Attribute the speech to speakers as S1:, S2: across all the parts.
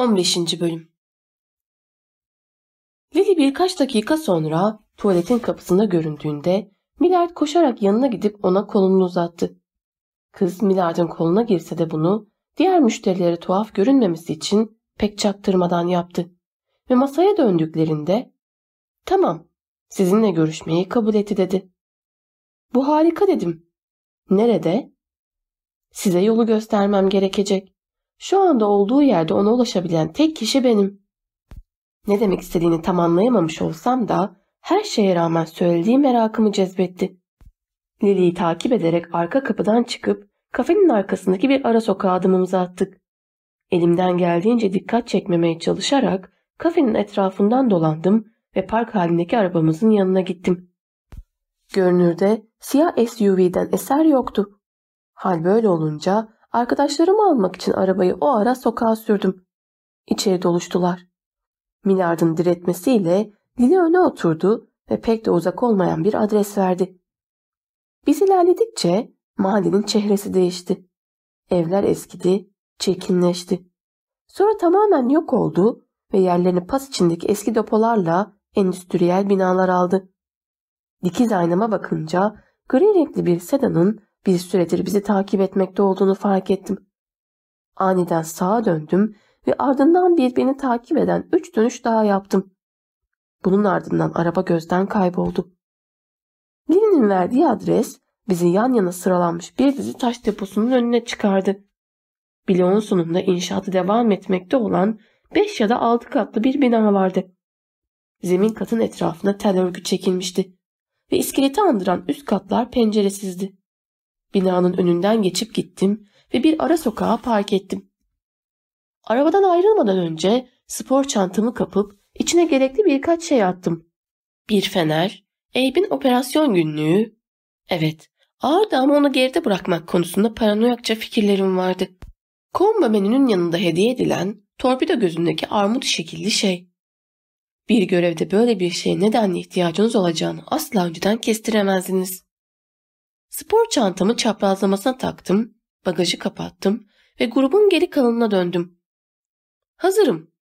S1: 15. Bölüm Lily birkaç dakika sonra tuvaletin kapısında göründüğünde Millard koşarak yanına gidip ona kolunu uzattı. Kız Millard'ın koluna girse de bunu diğer müşterilere tuhaf görünmemesi için pek çaktırmadan yaptı. Ve masaya döndüklerinde ''Tamam, sizinle görüşmeyi kabul etti.'' dedi. ''Bu harika.'' dedim. ''Nerede?'' ''Size yolu göstermem gerekecek. Şu anda olduğu yerde ona ulaşabilen tek kişi benim.'' Ne demek istediğini tam anlayamamış olsam da her şeye rağmen söylediği merakımı cezbetti. Lily'yi takip ederek arka kapıdan çıkıp kafenin arkasındaki bir ara sokağa adımımızı attık. Elimden geldiğince dikkat çekmemeye çalışarak kafenin etrafından dolandım ve park halindeki arabamızın yanına gittim. Görünürde siyah SUV'den eser yoktu. Hal böyle olunca arkadaşlarımı almak için arabayı o ara sokağa sürdüm. İçeri doluştular. Milard'ın diretmesiyle Lili öne oturdu ve pek de uzak olmayan bir adres verdi. Biz ilerledikçe mahallenin çehresi değişti. Evler eskidi, çirkinleşti. Sonra tamamen yok oldu ve yerlerini pas içindeki eski depolarla endüstriyel binalar aldı. Dikiz aynama bakınca gri renkli bir sedanın bir süredir bizi takip etmekte olduğunu fark ettim. Aniden sağa döndüm ve ardından birbirini takip eden üç dönüş daha yaptım. Bunun ardından araba gözden kayboldu. Lily'nin verdiği adres bizi yan yana sıralanmış bir dizi taş deposunun önüne çıkardı. Bloğun sonunda inşaatı devam etmekte olan beş ya da altı katlı bir bina vardı. Zemin katın etrafına tel örgü çekilmişti ve iskeleti andıran üst katlar penceresizdi. Binanın önünden geçip gittim ve bir ara sokağa park ettim. Arabadan ayrılmadan önce spor çantamı kapıp içine gerekli birkaç şey attım. Bir fener, Abe'in operasyon günlüğü. Evet, ağırdı ama onu geride bırakmak konusunda paranoyakça fikirlerim vardı. Komba menünün yanında hediye edilen torpido gözündeki armut şekilli şey. Bir görevde böyle bir şeye nedenle ihtiyacınız olacağını asla önceden kestiremezdiniz. Spor çantamı çaprazlamasına taktım, bagajı kapattım ve grubun geri kalanına döndüm. Hazırım.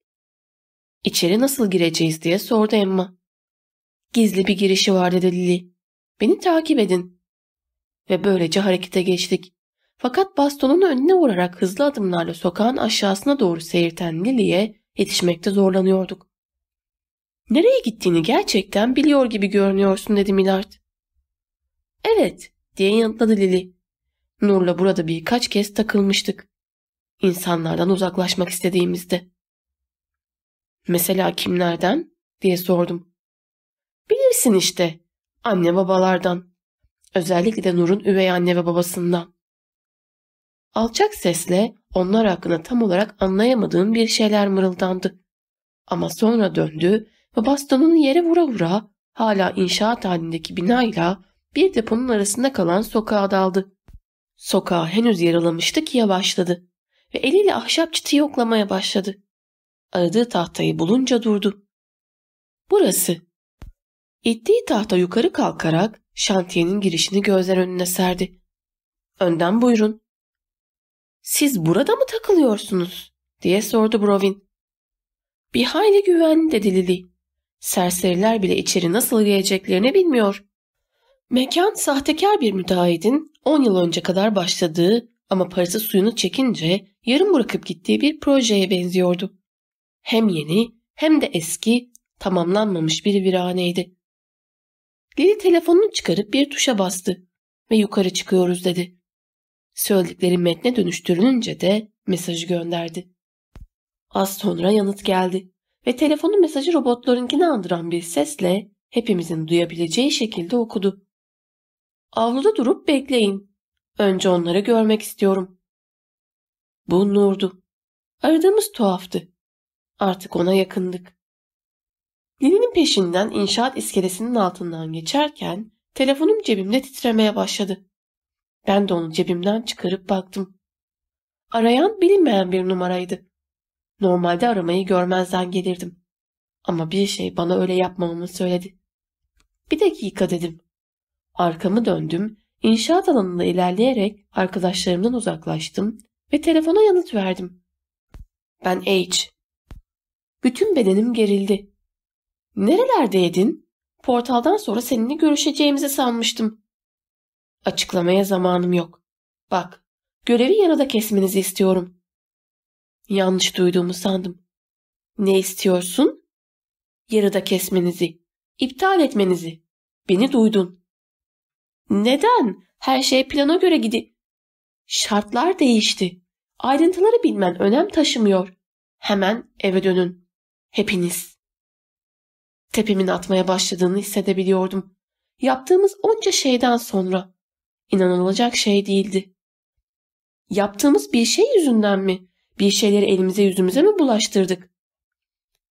S1: İçeri nasıl gireceğiz diye sordu Emma. Gizli bir girişi var dedi Lily. Beni takip edin. Ve böylece harekete geçtik. Fakat bastonun önüne vurarak hızlı adımlarla sokağın aşağısına doğru seyirten Lily'e yetişmekte zorlanıyorduk. Nereye gittiğini gerçekten biliyor gibi görünüyorsun dedi Millard. Evet diye yanıtladı Lily. Nur'la burada birkaç kez takılmıştık. İnsanlardan uzaklaşmak istediğimizde. Mesela kimlerden? diye sordum. Bilirsin işte. Anne babalardan. Özellikle de Nur'un üvey anne ve babasından. Alçak sesle onlar hakkında tam olarak anlayamadığım bir şeyler mırıldandı. Ama sonra döndü ve bastonunu yere vura vura hala inşaat halindeki binayla bir deponun arasında kalan sokağa daldı. Sokağı henüz yaralamıştı ki yavaşladı ve eliyle ahşap çıtıyı yoklamaya başladı. Aradığı tahtayı bulunca durdu. Burası. İttiği tahta yukarı kalkarak şantiyenin girişini gözler önüne serdi. Önden buyurun. Siz burada mı takılıyorsunuz? diye sordu Brovin. Bir hayli güvenli dedi Lily. Serseriler bile içeri nasıl gireceklerini bilmiyor. Mekan sahtekar bir müteahhidin 10 yıl önce kadar başladığı ama parası suyunu çekince yarım bırakıp gittiği bir projeye benziyordu. Hem yeni hem de eski, tamamlanmamış bir viraneydi. Lili telefonunu çıkarıp bir tuşa bastı ve yukarı çıkıyoruz dedi. Söyledikleri metne dönüştürülünce de mesajı gönderdi. Az sonra yanıt geldi ve telefonu mesajı robotlarınkini andıran bir sesle hepimizin duyabileceği şekilde okudu. Avluda durup bekleyin. Önce onları görmek istiyorum. Bu Nur'du. Aradığımız tuhaftı. Artık ona yakındık. Lili'nin peşinden inşaat iskelesinin altından geçerken telefonum cebimde titremeye başladı. Ben de onu cebimden çıkarıp baktım. Arayan bilinmeyen bir numaraydı. Normalde aramayı görmezden gelirdim. Ama bir şey bana öyle yapmamamı söyledi. Bir dakika dedim. Arkamı döndüm, inşaat alanında ilerleyerek arkadaşlarımdan uzaklaştım ve telefona yanıt verdim. Ben H. Bütün bedenim gerildi. Nerelerdeydin? Portaldan sonra seninle görüşeceğimizi sanmıştım. Açıklamaya zamanım yok. Bak, görevi yarıda kesmenizi istiyorum. Yanlış duyduğumu sandım. Ne istiyorsun? Yarıda kesmenizi, iptal etmenizi. Beni duydun. Neden? Her şey plana göre gidi. Şartlar değişti. Ayrıntıları bilmen önem taşımıyor. Hemen eve dönün. Hepiniz. Tepemin atmaya başladığını hissedebiliyordum. Yaptığımız onca şeyden sonra. İnanılacak şey değildi. Yaptığımız bir şey yüzünden mi? Bir şeyleri elimize yüzümüze mi bulaştırdık?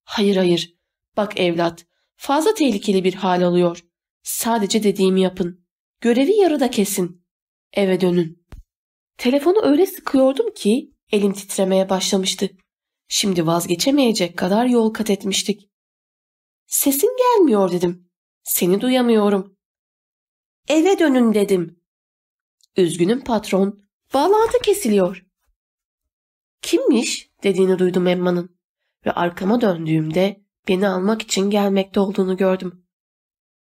S1: Hayır hayır. Bak evlat, fazla tehlikeli bir hal alıyor. Sadece dediğimi yapın. Görevi yarıda kesin. Eve dönün. Telefonu öyle sıkıyordum ki elim titremeye başlamıştı. Şimdi vazgeçemeyecek kadar yol kat etmiştik. Sesin gelmiyor dedim. Seni duyamıyorum. Eve dönün dedim. Üzgünüm patron. Bağlantı kesiliyor. Kimmiş dediğini duydum Emma'nın ve arkama döndüğümde beni almak için gelmekte olduğunu gördüm.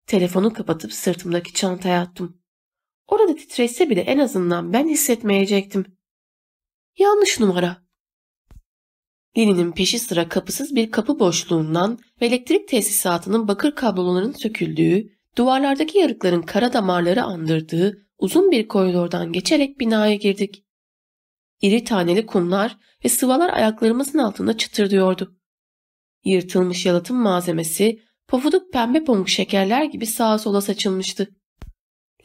S1: Telefonu kapatıp sırtımdaki çantaya attım. Orada titrese bile en azından ben hissetmeyecektim. Yanlış numara. Lili'nin peşi sıra kapısız bir kapı boşluğundan ve elektrik tesisatının bakır kabloların söküldüğü, duvarlardaki yarıkların kara damarları andırdığı uzun bir koridordan geçerek binaya girdik. İri taneli kumlar ve sıvalar ayaklarımızın altında çıtırdıyordu. Yırtılmış yalıtım malzemesi pofuduk pembe pamuk şekerler gibi sağa sola saçılmıştı.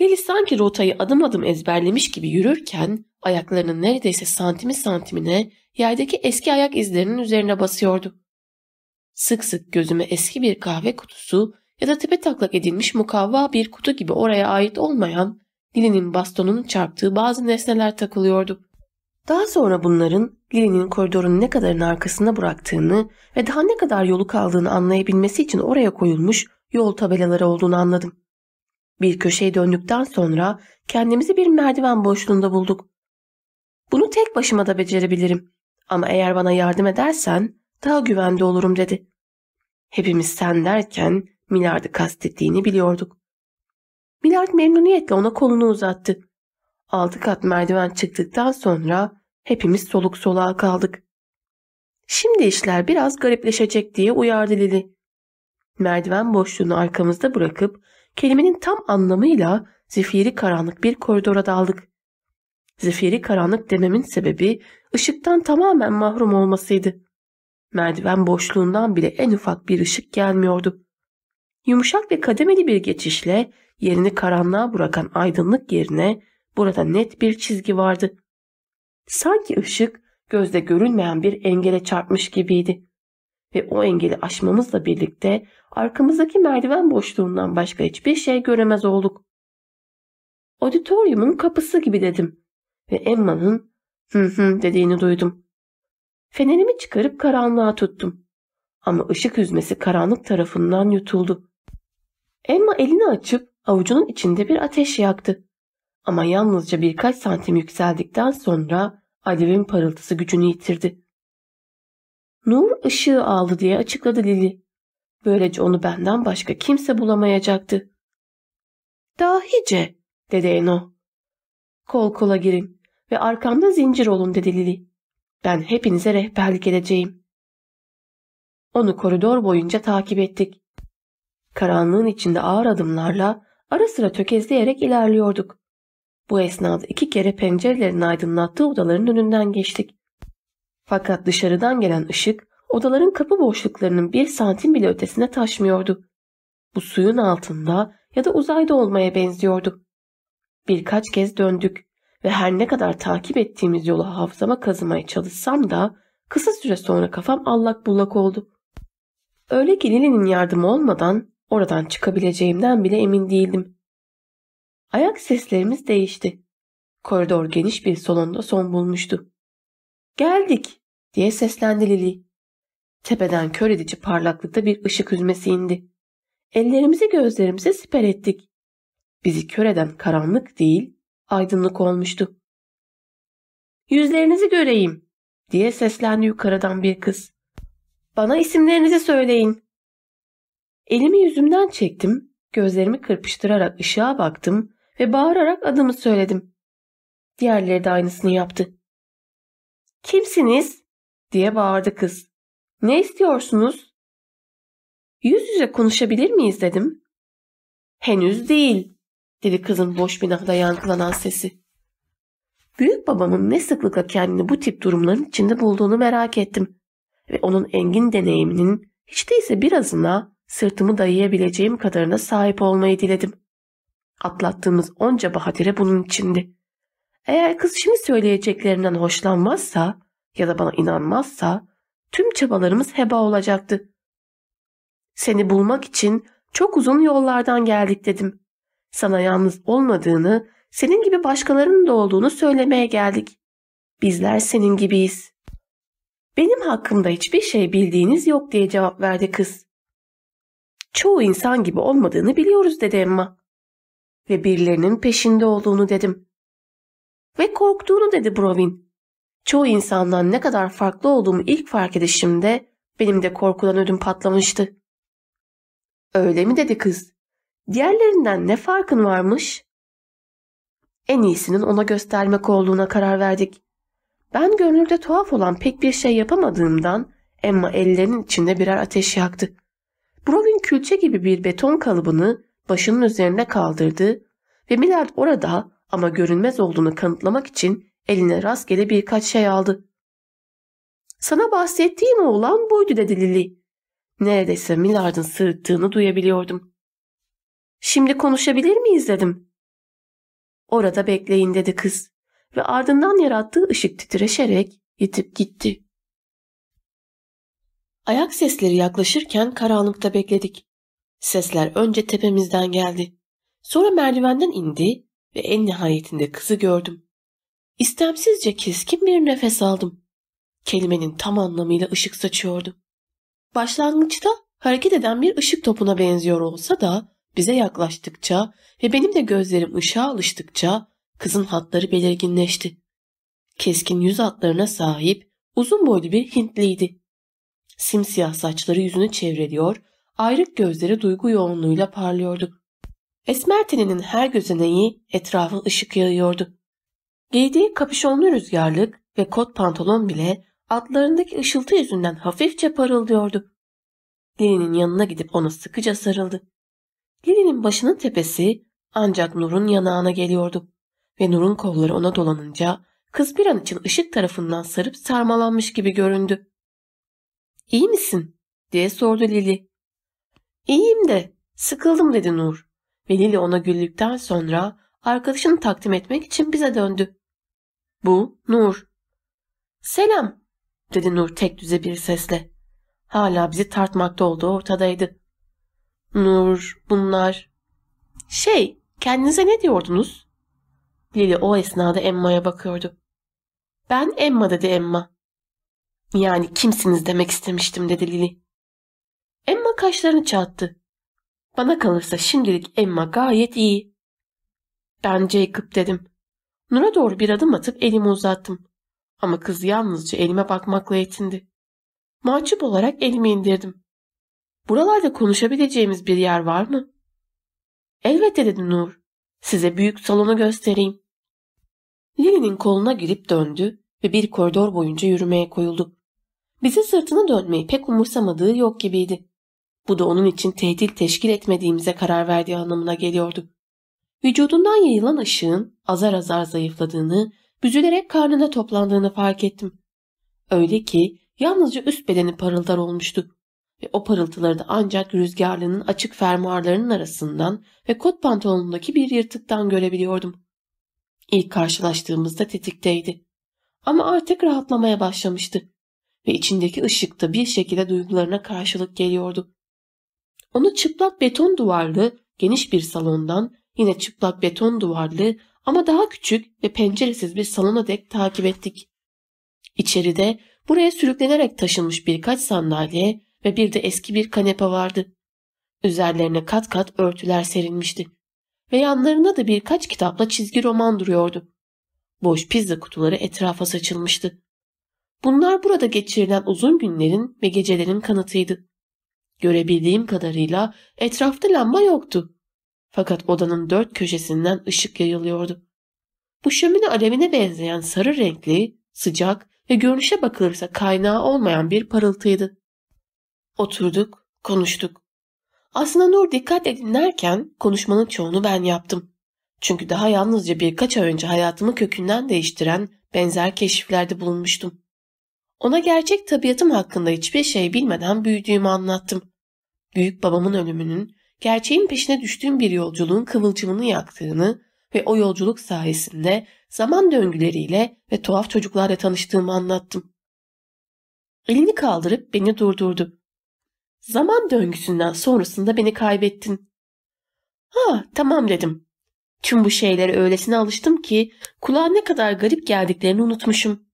S1: Lili sanki rotayı adım adım ezberlemiş gibi yürürken ayaklarının neredeyse santimi santimine yerdeki eski ayak izlerinin üzerine basıyordu. Sık sık gözüme eski bir kahve kutusu ya da tepe taklak edilmiş mukavva bir kutu gibi oraya ait olmayan Lili'nin bastonunun çarptığı bazı nesneler takılıyordu. Daha sonra bunların Lili'nin koridorun ne kadarın arkasında bıraktığını ve daha ne kadar yolu kaldığını anlayabilmesi için oraya koyulmuş yol tabelaları olduğunu anladım. Bir köşeye döndükten sonra kendimizi bir merdiven boşluğunda bulduk. Bunu tek başıma da becerebilirim ama eğer bana yardım edersen daha güvende olurum dedi. Hepimiz sen derken Milard'ı kastettiğini biliyorduk. Milard memnuniyetle ona kolunu uzattı. Altı kat merdiven çıktıktan sonra hepimiz soluk soluğa kaldık. Şimdi işler biraz garipleşecek diye uyardı Lili. Merdiven boşluğunu arkamızda bırakıp kelimenin tam anlamıyla zifiri karanlık bir koridora daldık. Zifiri karanlık dememin sebebi ışıktan tamamen mahrum olmasıydı. Merdiven boşluğundan bile en ufak bir ışık gelmiyordu. Yumuşak ve kademeli bir geçişle yerini karanlığa bırakan aydınlık yerine burada net bir çizgi vardı. Sanki ışık gözde görülmeyen bir engele çarpmış gibiydi. Ve o engeli aşmamızla birlikte arkamızdaki merdiven boşluğundan başka hiçbir şey göremez olduk. Auditoriumun kapısı gibi dedim ve Emma'nın hı hı dediğini duydum. Fenerimi çıkarıp karanlığa tuttum. Ama ışık hüzmesi karanlık tarafından yutuldu. Emma elini açıp avucunun içinde bir ateş yaktı. Ama yalnızca birkaç santim yükseldikten sonra alevin parıltısı gücünü yitirdi. Nur ışığı aldı diye açıkladı Lili. Böylece onu benden başka kimse bulamayacaktı. Dahice dedi Eno. Kol kola girin ve arkamda zincir olun dedi Lili. Ben hepinize rehberlik edeceğim. Onu koridor boyunca takip ettik. Karanlığın içinde ağır adımlarla ara sıra tökezleyerek ilerliyorduk. Bu esnada iki kere pencerelerin aydınlattığı odaların önünden geçtik. Fakat dışarıdan gelen ışık odaların kapı boşluklarının bir santim bile ötesine taşmıyordu. Bu suyun altında ya da uzayda olmaya benziyordu. Birkaç kez döndük ve her ne kadar takip ettiğimiz yolu hafızama kazımaya çalışsam da kısa süre sonra kafam allak bullak oldu. Öyle ki Lili'nin yardımı olmadan oradan çıkabileceğimden bile emin değildim. Ayak seslerimiz değişti. Koridor geniş bir salonda son bulmuştu. Geldik diye seslendi Lili. Tepeden kör edici parlaklıkta bir ışık hüzmesi indi. Ellerimizi gözlerimize siper ettik. Bizi kör eden karanlık değil, aydınlık olmuştu. Yüzlerinizi göreyim diye seslendi yukarıdan bir kız. Bana isimlerinizi söyleyin. Elimi yüzümden çektim, gözlerimi kırpıştırarak ışığa baktım ve bağırarak adımı söyledim. Diğerleri de aynısını yaptı. Kimsiniz? diye bağırdı kız. Ne istiyorsunuz? Yüz yüze konuşabilir miyiz dedim. Henüz değil, dedi kızın boş binada yankılanan sesi. Büyük babamın ne sıklıkla kendini bu tip durumların içinde bulduğunu merak ettim. Ve onun engin deneyiminin hiç değilse birazına sırtımı dayayabileceğim kadarına sahip olmayı diledim. Atlattığımız onca bahadire bunun içindi. Eğer kız şimdi söyleyeceklerinden hoşlanmazsa ya da bana inanmazsa tüm çabalarımız heba olacaktı. Seni bulmak için çok uzun yollardan geldik dedim. Sana yalnız olmadığını, senin gibi başkalarının da olduğunu söylemeye geldik. Bizler senin gibiyiz. Benim hakkımda hiçbir şey bildiğiniz yok diye cevap verdi kız. Çoğu insan gibi olmadığını biliyoruz dedi Emma. Ve birilerinin peşinde olduğunu dedim. Ve korktuğunu dedi Brovin. Çoğu insandan ne kadar farklı olduğumu ilk fark edişimde benim de korkudan ödüm patlamıştı. Öyle mi dedi kız? Diğerlerinden ne farkın varmış? En iyisinin ona göstermek olduğuna karar verdik. Ben gönülde tuhaf olan pek bir şey yapamadığımdan Emma ellerinin içinde birer ateş yaktı. Brovin külçe gibi bir beton kalıbını başının üzerine kaldırdı ve Millard orada ama görünmez olduğunu kanıtlamak için eline rastgele birkaç şey aldı. Sana bahsettiğim oğlan buydu dedi Lily. Neredeyse Millard'ın sırıttığını duyabiliyordum. Şimdi konuşabilir miyiz dedim. Orada bekleyin dedi kız ve ardından yarattığı ışık titreşerek yitip gitti. Ayak sesleri yaklaşırken karanlıkta bekledik. Sesler önce tepemizden geldi. Sonra merdivenden indi ve en nihayetinde kızı gördüm. İstemsizce keskin bir nefes aldım. Kelimenin tam anlamıyla ışık saçıyordu. Başlangıçta hareket eden bir ışık topuna benziyor olsa da bize yaklaştıkça ve benim de gözlerim ışığa alıştıkça kızın hatları belirginleşti. Keskin yüz hatlarına sahip uzun boylu bir Hintliydi. Simsiyah saçları yüzünü çevreliyor, ayrık gözleri duygu yoğunluğuyla parlıyordu. Esmer teninin her gözeneği etrafı ışık yağıyordu. Giydiği kapüşonlu rüzgarlık ve kot pantolon bile atlarındaki ışıltı yüzünden hafifçe parıldıyordu. Lily'nin yanına gidip ona sıkıca sarıldı. Lily'nin başının tepesi ancak Nur'un yanağına geliyordu ve Nur'un kolları ona dolanınca kız bir an için ışık tarafından sarıp sarmalanmış gibi göründü. İyi misin? diye sordu Lili. İyiyim de sıkıldım dedi Nur ve Lili ona güldükten sonra arkadaşını takdim etmek için bize döndü. Bu Nur. Selam dedi Nur tek düze bir sesle. Hala bizi tartmakta olduğu ortadaydı. Nur, bunlar... Şey, kendinize ne diyordunuz? Lili o esnada Emma'ya bakıyordu. Ben Emma dedi Emma. Yani kimsiniz demek istemiştim dedi Lili. Emma kaşlarını çattı. Bana kalırsa şimdilik Emma gayet iyi. Ben Jacob dedim. Nur'a doğru bir adım atıp elimi uzattım. Ama kız yalnızca elime bakmakla yetindi. Mahcup olarak elimi indirdim. Buralarda konuşabileceğimiz bir yer var mı? Elbette dedi Nur. Size büyük salonu göstereyim. Lily'nin koluna girip döndü ve bir koridor boyunca yürümeye koyuldu. Bize sırtını dönmeyi pek umursamadığı yok gibiydi. Bu da onun için tehdit teşkil etmediğimize karar verdiği anlamına geliyordu. Vücudundan yayılan ışığın azar azar zayıfladığını, büzülerek karnına toplandığını fark ettim. Öyle ki yalnızca üst bedeni parıldar olmuştu ve o parıltıları da ancak rüzgarlının açık fermuarlarının arasından ve kot pantolonundaki bir yırtıktan görebiliyordum. İlk karşılaştığımızda tetikteydi. Ama artık rahatlamaya başlamıştı ve içindeki ışık da bir şekilde duygularına karşılık geliyordu. Onu çıplak beton duvarlı, geniş bir salondan yine çıplak beton duvarlı ama daha küçük ve penceresiz bir salona dek takip ettik. İçeride buraya sürüklenerek taşınmış birkaç sandalye ve bir de eski bir kanepe vardı. Üzerlerine kat kat örtüler serilmişti ve yanlarında da birkaç kitapla çizgi roman duruyordu. Boş pizza kutuları etrafa saçılmıştı. Bunlar burada geçirilen uzun günlerin ve gecelerin kanıtıydı. Görebildiğim kadarıyla etrafta lamba yoktu. Fakat odanın dört köşesinden ışık yayılıyordu. Bu şömine alevine benzeyen sarı renkli, sıcak ve görünüşe bakılırsa kaynağı olmayan bir parıltıydı. Oturduk, konuştuk. Aslında Nur dikkatle dinlerken konuşmanın çoğunu ben yaptım. Çünkü daha yalnızca birkaç ay önce hayatımı kökünden değiştiren benzer keşiflerde bulunmuştum. Ona gerçek tabiatım hakkında hiçbir şey bilmeden büyüdüğümü anlattım. Büyük babamın ölümünün, gerçeğin peşine düştüğüm bir yolculuğun kıvılcımını yaktığını ve o yolculuk sayesinde zaman döngüleriyle ve tuhaf çocuklarla tanıştığımı anlattım. Elini kaldırıp beni durdurdu. Zaman döngüsünden sonrasında beni kaybettin. Ha tamam dedim. Tüm bu şeylere öylesine alıştım ki kulağa ne kadar garip geldiklerini unutmuşum.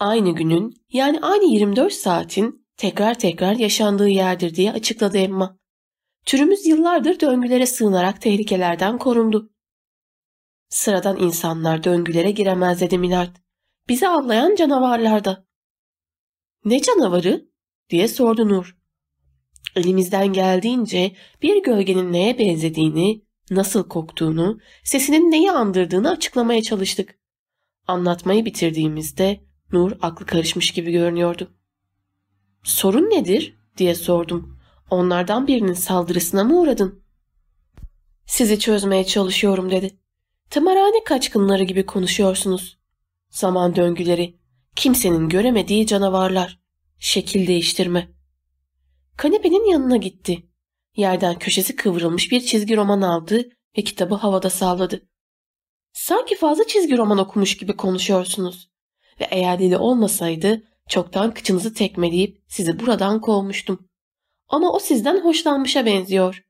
S1: Aynı günün yani aynı 24 saatin tekrar tekrar yaşandığı yerdir diye açıkladı Emma. Türümüz yıllardır döngülere sığınarak tehlikelerden korundu. Sıradan insanlar döngülere giremez dedi Milard. Bizi avlayan canavarlar da. Ne canavarı? diye sordu Nur. Elimizden geldiğince bir gölgenin neye benzediğini, nasıl koktuğunu, sesinin neyi andırdığını açıklamaya çalıştık. Anlatmayı bitirdiğimizde Nur aklı karışmış gibi görünüyordu. Sorun nedir? diye sordum. Onlardan birinin saldırısına mı uğradın? Sizi çözmeye çalışıyorum dedi. Tımarhane kaçkınları gibi konuşuyorsunuz. Zaman döngüleri, kimsenin göremediği canavarlar, şekil değiştirme. Kanepenin yanına gitti. Yerden köşesi kıvrılmış bir çizgi roman aldı ve kitabı havada salladı. Sanki fazla çizgi roman okumuş gibi konuşuyorsunuz. Ve eğer deli olmasaydı çoktan kıçınızı tekmeleyip sizi buradan kovmuştum. Ama o sizden hoşlanmışa benziyor.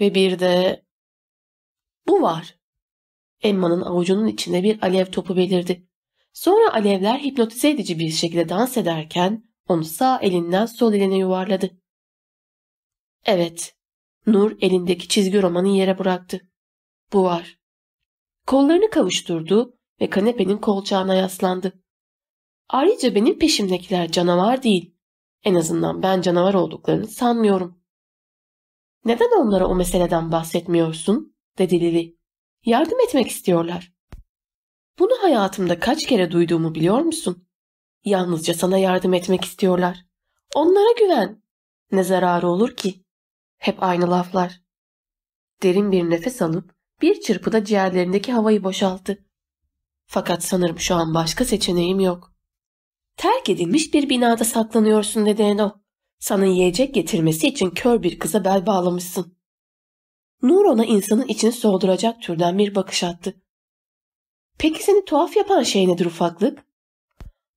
S1: Ve bir de... Bu var. Emma'nın avucunun içinde bir alev topu belirdi. Sonra alevler hipnotize edici bir şekilde dans ederken onu sağ elinden sol eline yuvarladı. Evet, Nur elindeki çizgi romanı yere bıraktı. Bu var. Kollarını kavuşturdu ve kanepenin kolçağına yaslandı. Ayrıca benim peşimdekiler canavar değil. En azından ben canavar olduklarını sanmıyorum. Neden onlara o meseleden bahsetmiyorsun? dedi Lili. Yardım etmek istiyorlar. Bunu hayatımda kaç kere duyduğumu biliyor musun? Yalnızca sana yardım etmek istiyorlar. Onlara güven. Ne zararı olur ki? Hep aynı laflar. Derin bir nefes alıp bir çırpıda ciğerlerindeki havayı boşalttı. Fakat sanırım şu an başka seçeneğim yok. Terk edilmiş bir binada saklanıyorsun dedi Eno. Sana yiyecek getirmesi için kör bir kıza bel bağlamışsın. Nur ona insanın içini soğuduracak türden bir bakış attı. Peki seni tuhaf yapan şey nedir ufaklık?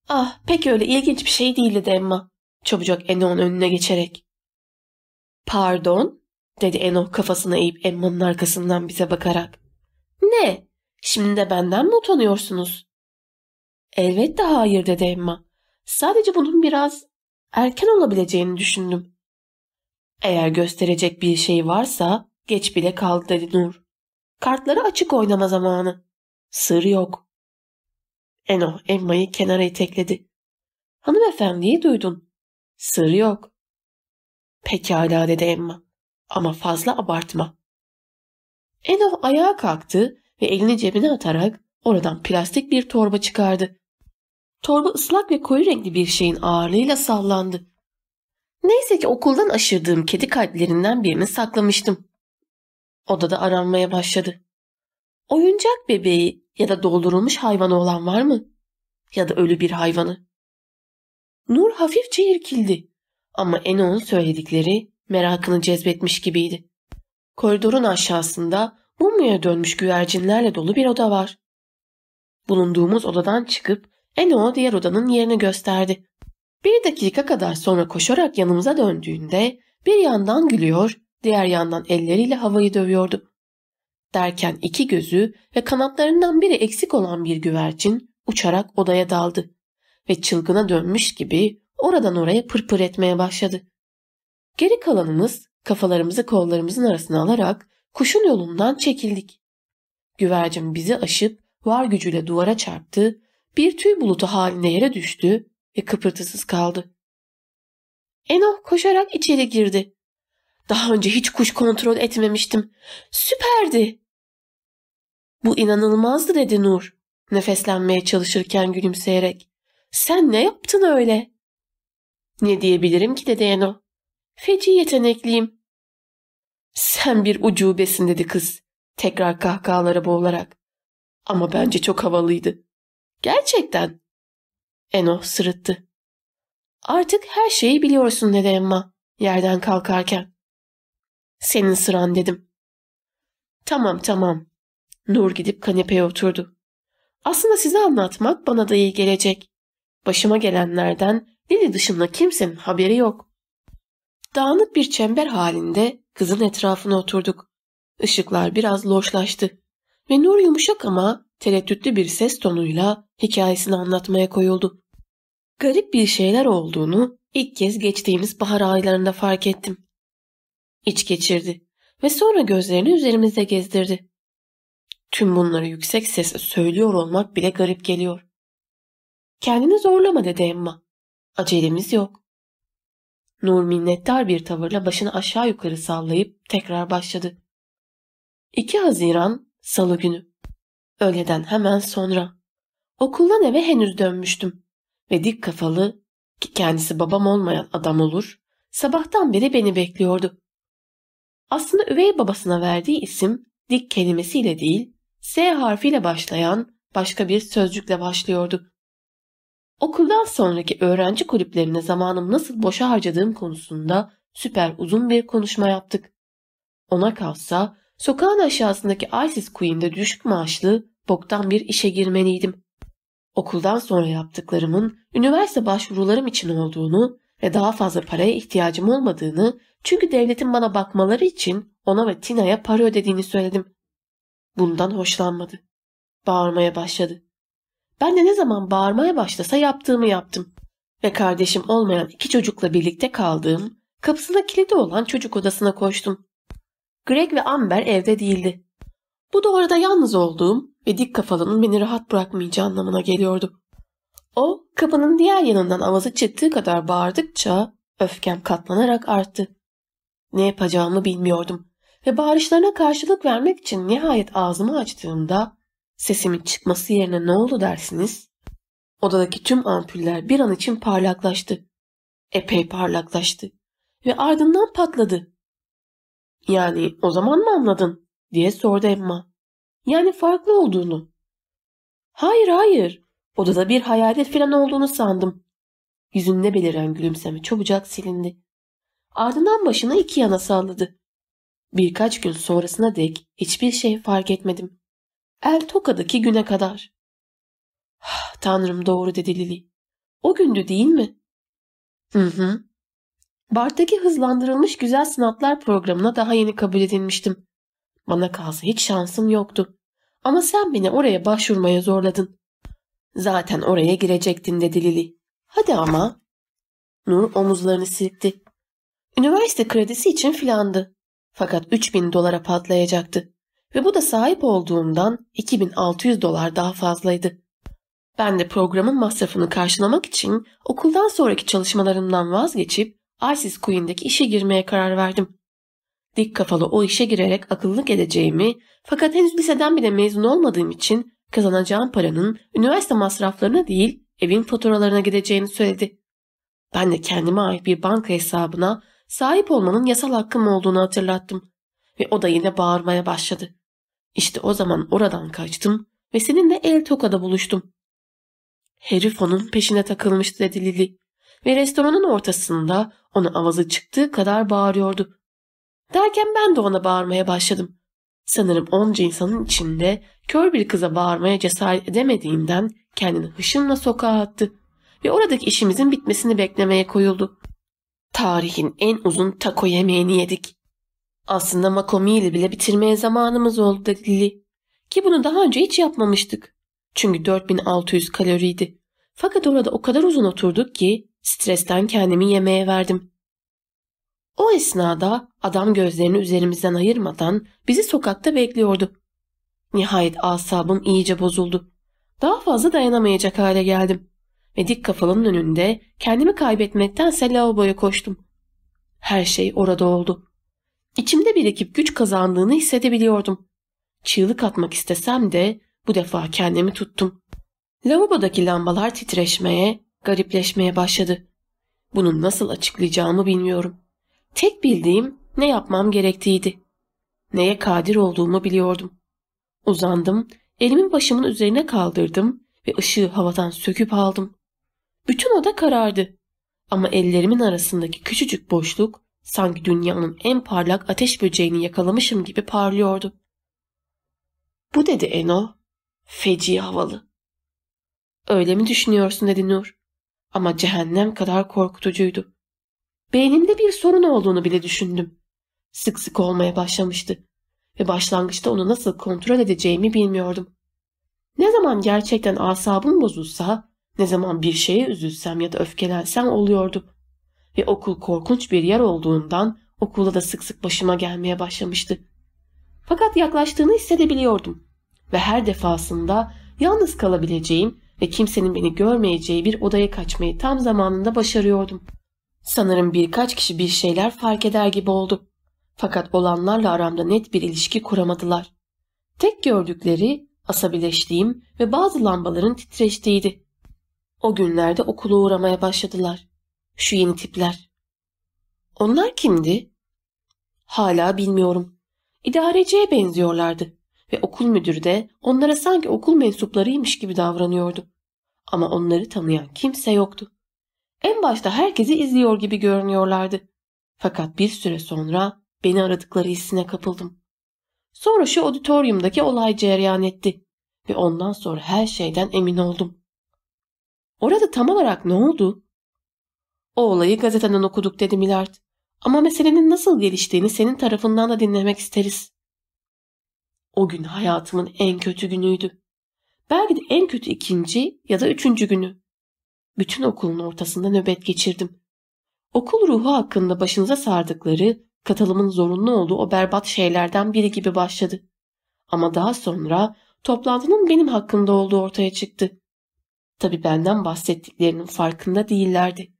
S1: Ah pek öyle ilginç bir şey değildi Emma. Çabucak Eno'nun önüne geçerek. Pardon dedi Eno kafasını eğip Emma'nın arkasından bize bakarak. Ne? Şimdi de benden mi utanıyorsunuz? Elbette hayır dedi Emma. Sadece bunun biraz erken olabileceğini düşündüm. Eğer gösterecek bir şey varsa geç bile kaldı dedi Nur. Kartları açık oynama zamanı. Sır yok. Eno Emma'yı kenara itekledi. Hanımefendiyi duydun. Sır yok. Pekala dedi Emma. Ama fazla abartma. Eno ayağa kalktı ve elini cebine atarak oradan plastik bir torba çıkardı. Torba ıslak ve koyu renkli bir şeyin ağırlığıyla sallandı. Neyse ki okuldan aşırdığım kedi kalplerinden birini saklamıştım. Odada aranmaya başladı. Oyuncak bebeği ya da doldurulmuş hayvanı olan var mı? Ya da ölü bir hayvanı. Nur hafifçe irkildi ama Eno'nun söyledikleri merakını cezbetmiş gibiydi. Koridorun aşağısında mumya dönmüş güvercinlerle dolu bir oda var. Bulunduğumuz odadan çıkıp Eno diğer odanın yerini gösterdi. Bir dakika kadar sonra koşarak yanımıza döndüğünde bir yandan gülüyor, diğer yandan elleriyle havayı dövüyordu. Derken iki gözü ve kanatlarından biri eksik olan bir güvercin uçarak odaya daldı ve çılgına dönmüş gibi oradan oraya pırpır etmeye başladı. Geri kalanımız kafalarımızı kollarımızın arasına alarak kuşun yolundan çekildik. Güvercin bizi aşıp var gücüyle duvara çarptı, bir tüy bulutu halinde yere düştü ve kıpırtısız kaldı. Eno koşarak içeri girdi. Daha önce hiç kuş kontrol etmemiştim. Süperdi. Bu inanılmazdı dedi Nur. Nefeslenmeye çalışırken gülümseyerek. Sen ne yaptın öyle? Ne diyebilirim ki dedi Eno. Feci yetenekliyim. Sen bir ucubesin dedi kız. Tekrar kahkahalara boğularak. Ama bence çok havalıydı. Gerçekten. Eno sırıttı. Artık her şeyi biliyorsun dedi Emma yerden kalkarken. Senin sıran dedim. Tamam tamam. Nur gidip kanepeye oturdu. Aslında size anlatmak bana da iyi gelecek. Başıma gelenlerden Lili dışında kimsenin haberi yok. Dağınık bir çember halinde kızın etrafına oturduk. Işıklar biraz loşlaştı ve Nur yumuşak ama tereddütlü bir ses tonuyla hikayesini anlatmaya koyuldu. Garip bir şeyler olduğunu ilk kez geçtiğimiz bahar aylarında fark ettim. İç geçirdi ve sonra gözlerini üzerimizde gezdirdi. Tüm bunları yüksek sesle söylüyor olmak bile garip geliyor. Kendini zorlama dedi Emma. Acelemiz yok. Nur minnettar bir tavırla başını aşağı yukarı sallayıp tekrar başladı. 2 Haziran Salı günü. Öğleden hemen sonra. Okuldan eve henüz dönmüştüm. Ve dik kafalı, ki kendisi babam olmayan adam olur, sabahtan beri beni bekliyordu. Aslında üvey babasına verdiği isim dik kelimesiyle değil, S harfiyle başlayan başka bir sözcükle başlıyordu. Okuldan sonraki öğrenci kulüplerine zamanım nasıl boşa harcadığım konusunda süper uzun bir konuşma yaptık. Ona kalsa sokağın aşağısındaki Isis Queen'de düşük maaşlı boktan bir işe girmeliydim. Okuldan sonra yaptıklarımın üniversite başvurularım için olduğunu ve daha fazla paraya ihtiyacım olmadığını çünkü devletin bana bakmaları için ona ve Tina'ya para ödediğini söyledim. Bundan hoşlanmadı. Bağırmaya başladı. Ben de ne zaman bağırmaya başlasa yaptığımı yaptım. Ve kardeşim olmayan iki çocukla birlikte kaldığım, kapısında kilidi olan çocuk odasına koştum. Greg ve Amber evde değildi. Bu da orada yalnız olduğum ve dik kafalının beni rahat bırakmayacağı anlamına geliyordu. O kapının diğer yanından avazı çıktığı kadar bağırdıkça öfkem katlanarak arttı. Ne yapacağımı bilmiyordum ve bağırışlarına karşılık vermek için nihayet ağzımı açtığımda sesimin çıkması yerine ne oldu dersiniz? Odadaki tüm ampuller bir an için parlaklaştı. Epey parlaklaştı ve ardından patladı. Yani o zaman mı anladın? diye sordu Emma. Yani farklı olduğunu. Hayır hayır. Odada bir hayalet falan olduğunu sandım. Yüzünde beliren gülümseme çabucak silindi. Ardından başını iki yana salladı. Birkaç gün sonrasına dek hiçbir şey fark etmedim. El Toka'daki güne kadar. Ah, tanrım doğru dedi Lili. O gündü değil mi? Hı hı. Bart'taki hızlandırılmış güzel sanatlar programına daha yeni kabul edilmiştim. Bana kalsa hiç şansım yoktu. Ama sen beni oraya başvurmaya zorladın. Zaten oraya girecektin dedi Lili. Hadi ama. Nur omuzlarını silkti. Üniversite kredisi için filandı. Fakat 3000 dolara patlayacaktı. Ve bu da sahip olduğumdan 2600 dolar daha fazlaydı. Ben de programın masrafını karşılamak için okuldan sonraki çalışmalarımdan vazgeçip Isis Queen'deki işe girmeye karar verdim. Dik kafalı o işe girerek akıllık edeceğimi fakat henüz liseden bile mezun olmadığım için kazanacağım paranın üniversite masraflarına değil evin faturalarına gideceğini söyledi. Ben de kendime ait bir banka hesabına sahip olmanın yasal hakkım olduğunu hatırlattım ve o da yine bağırmaya başladı. İşte o zaman oradan kaçtım ve seninle El Toka'da buluştum. Herif onun peşine takılmıştı dedi Lili ve restoranın ortasında ona avazı çıktığı kadar bağırıyordu. Derken ben de ona bağırmaya başladım. Sanırım onca insanın içinde kör bir kıza bağırmaya cesaret edemediğinden kendini hışımla sokağa attı ve oradaki işimizin bitmesini beklemeye koyuldu. Tarihin en uzun taco yemeğini yedik. Aslında Makomi ile bile bitirmeye zamanımız oldu dedi Lili. Ki bunu daha önce hiç yapmamıştık. Çünkü 4600 kaloriydi. Fakat orada o kadar uzun oturduk ki stresten kendimi yemeğe verdim. O esnada adam gözlerini üzerimizden ayırmadan bizi sokakta bekliyordu. Nihayet asabım iyice bozuldu. Daha fazla dayanamayacak hale geldim. ve dik kafalının önünde kendimi kaybetmektense lavaboya koştum. Her şey orada oldu. İçimde bir ekip güç kazandığını hissedebiliyordum. Çığlık atmak istesem de bu defa kendimi tuttum. Lavabodaki lambalar titreşmeye, garipleşmeye başladı. Bunu nasıl açıklayacağımı bilmiyorum. Tek bildiğim ne yapmam gerektiğiydi. Neye kadir olduğumu biliyordum. Uzandım, elimin başımın üzerine kaldırdım ve ışığı havadan söküp aldım. Bütün oda karardı. Ama ellerimin arasındaki küçücük boşluk sanki dünyanın en parlak ateş böceğini yakalamışım gibi parlıyordu. Bu dedi Eno. Feci havalı. Öyle mi düşünüyorsun dedi Nur. Ama cehennem kadar korkutucuydu. Beynimde bir sorun olduğunu bile düşündüm. Sık sık olmaya başlamıştı ve başlangıçta onu nasıl kontrol edeceğimi bilmiyordum. Ne zaman gerçekten asabım bozulsa, ne zaman bir şeye üzülsem ya da öfkelensem oluyordu. Ve okul korkunç bir yer olduğundan okulda da sık sık başıma gelmeye başlamıştı. Fakat yaklaştığını hissedebiliyordum ve her defasında yalnız kalabileceğim ve kimsenin beni görmeyeceği bir odaya kaçmayı tam zamanında başarıyordum. Sanırım birkaç kişi bir şeyler fark eder gibi oldu. Fakat olanlarla aramda net bir ilişki kuramadılar. Tek gördükleri asabileştiğim ve bazı lambaların titreştiğiydi. O günlerde okula uğramaya başladılar. Şu yeni tipler. Onlar kimdi? Hala bilmiyorum. İdareciye benziyorlardı ve okul müdürü de onlara sanki okul mensuplarıymış gibi davranıyordu. Ama onları tanıyan kimse yoktu. En başta herkesi izliyor gibi görünüyorlardı. Fakat bir süre sonra beni aradıkları hissine kapıldım. Sonra şu auditoriumdaki olay cereyan etti ve ondan sonra her şeyden emin oldum. Orada tam olarak ne oldu? O olayı gazeteden okuduk dedi Millard. Ama meselenin nasıl geliştiğini senin tarafından da dinlemek isteriz. O gün hayatımın en kötü günüydü. Belki de en kötü ikinci ya da üçüncü günü. Bütün okulun ortasında nöbet geçirdim. Okul ruhu hakkında başınıza sardıkları, katılımın zorunlu olduğu o berbat şeylerden biri gibi başladı. Ama daha sonra toplantının benim hakkımda olduğu ortaya çıktı. Tabi benden bahsettiklerinin farkında değillerdi.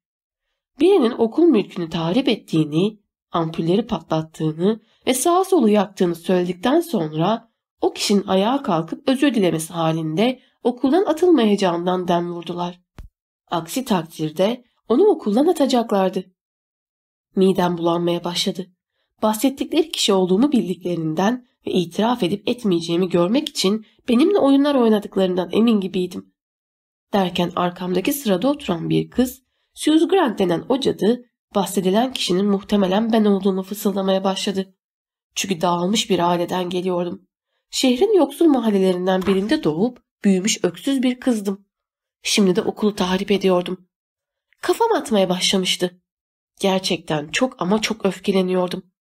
S1: Birinin okul mülkünü tahrip ettiğini, ampulleri patlattığını ve sağa solu yaktığını söyledikten sonra o kişinin ayağa kalkıp özür dilemesi halinde okuldan atılmayacağından dem vurdular. Aksi takdirde onu okuldan atacaklardı. Midem bulanmaya başladı. Bahsettikleri kişi olduğumu bildiklerinden ve itiraf edip etmeyeceğimi görmek için benimle oyunlar oynadıklarından emin gibiydim. Derken arkamdaki sırada oturan bir kız, Suze Grant denen o cadı, bahsedilen kişinin muhtemelen ben olduğumu fısıldamaya başladı. Çünkü dağılmış bir aileden geliyordum. Şehrin yoksul mahallelerinden birinde doğup büyümüş öksüz bir kızdım. Şimdi de okulu tahrip ediyordum. Kafam atmaya başlamıştı. Gerçekten çok ama çok öfkeleniyordum.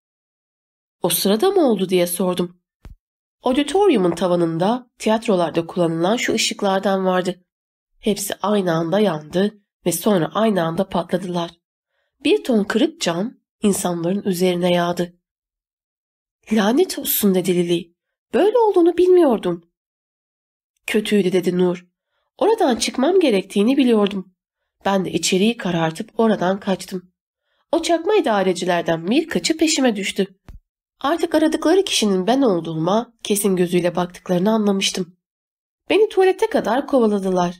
S1: O sırada mı oldu diye sordum. Auditoriumun tavanında tiyatrolarda kullanılan şu ışıklardan vardı. Hepsi aynı anda yandı ve sonra aynı anda patladılar. Bir ton kırık cam insanların üzerine yağdı. Lanet olsun dedi Lili. Böyle olduğunu bilmiyordum. Kötüydü dedi Nur. Oradan çıkmam gerektiğini biliyordum. Ben de içeriği karartıp oradan kaçtım. O çakma idarecilerden bir kaçı peşime düştü. Artık aradıkları kişinin ben olduğuma kesin gözüyle baktıklarını anlamıştım. Beni tuvalete kadar kovaladılar.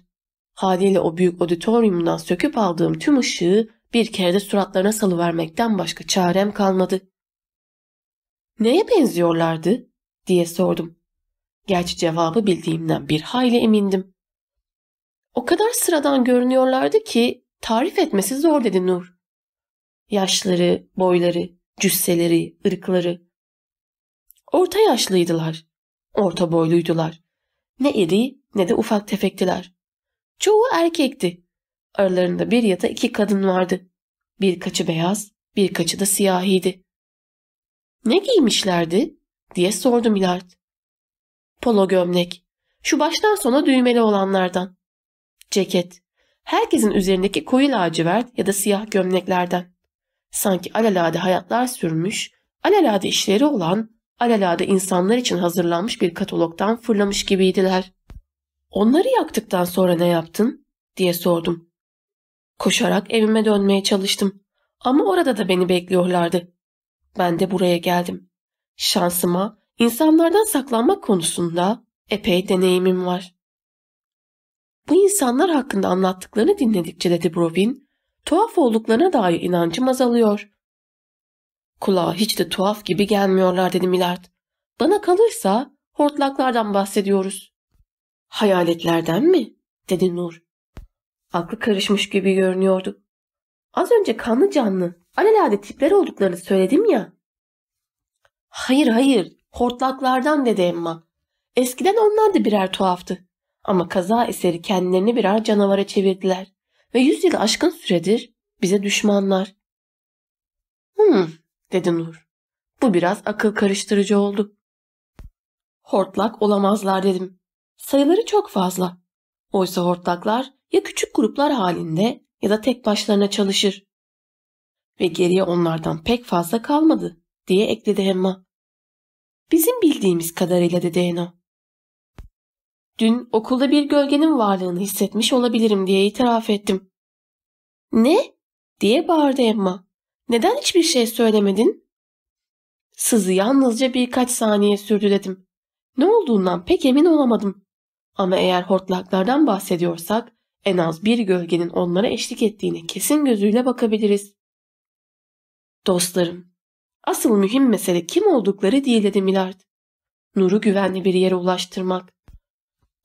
S1: Haliyle o büyük auditoriumdan söküp aldığım tüm ışığı bir kere de suratlarına salıvermekten başka çarem kalmadı. Neye benziyorlardı diye sordum. Gerçi cevabı bildiğimden bir hayli emindim. O kadar sıradan görünüyorlardı ki tarif etmesi zor dedi Nur. Yaşları, boyları, cüsseleri, ırkları. Orta yaşlıydılar. Orta boyluydular. Ne iri ne de ufak tefektiler. Çoğu erkekti. Aralarında bir ya da iki kadın vardı. Birkaçı beyaz, birkaçı da siyahiydi. Ne giymişlerdi diye sordu Milard. Polo gömlek. Şu baştan sona düğmeli olanlardan. Ceket. Herkesin üzerindeki koyu lacivert ya da siyah gömleklerden. Sanki alelade hayatlar sürmüş, alelade işleri olan, alelade insanlar için hazırlanmış bir katalogdan fırlamış gibiydiler. Onları yaktıktan sonra ne yaptın? diye sordum. Koşarak evime dönmeye çalıştım. Ama orada da beni bekliyorlardı. Ben de buraya geldim. Şansıma insanlardan saklanmak konusunda epey deneyimim var. Bu insanlar hakkında anlattıklarını dinledikçe dedi Brovin, tuhaf olduklarına dair inancım azalıyor. Kulağa hiç de tuhaf gibi gelmiyorlar dedi Millard. Bana kalırsa hortlaklardan bahsediyoruz. Hayaletlerden mi? dedi Nur. Aklı karışmış gibi görünüyordu. Az önce kanlı canlı, alelade tipler olduklarını söyledim ya. Hayır hayır, hortlaklardan dedi Emma. Eskiden onlar da birer tuhaftı. Ama kaza eseri kendilerini birer canavara çevirdiler. Ve yüz yıl aşkın süredir bize düşmanlar. Hmm, dedi Nur. Bu biraz akıl karıştırıcı oldu. Hortlak olamazlar dedim. Sayıları çok fazla. Oysa hortlaklar ya küçük gruplar halinde ya da tek başlarına çalışır. Ve geriye onlardan pek fazla kalmadı diye ekledi Emma. Bizim bildiğimiz kadarıyla dedi Eno. Dün okulda bir gölgenin varlığını hissetmiş olabilirim diye itiraf ettim. Ne? diye bağırdı Emma. Neden hiçbir şey söylemedin? Sızı yalnızca birkaç saniye sürdü dedim. Ne olduğundan pek emin olamadım. Ama eğer hortlaklardan bahsediyorsak en az bir gölgenin onlara eşlik ettiğine kesin gözüyle bakabiliriz. Dostlarım, asıl mühim mesele kim oldukları değil dedi Millard. Nur'u güvenli bir yere ulaştırmak.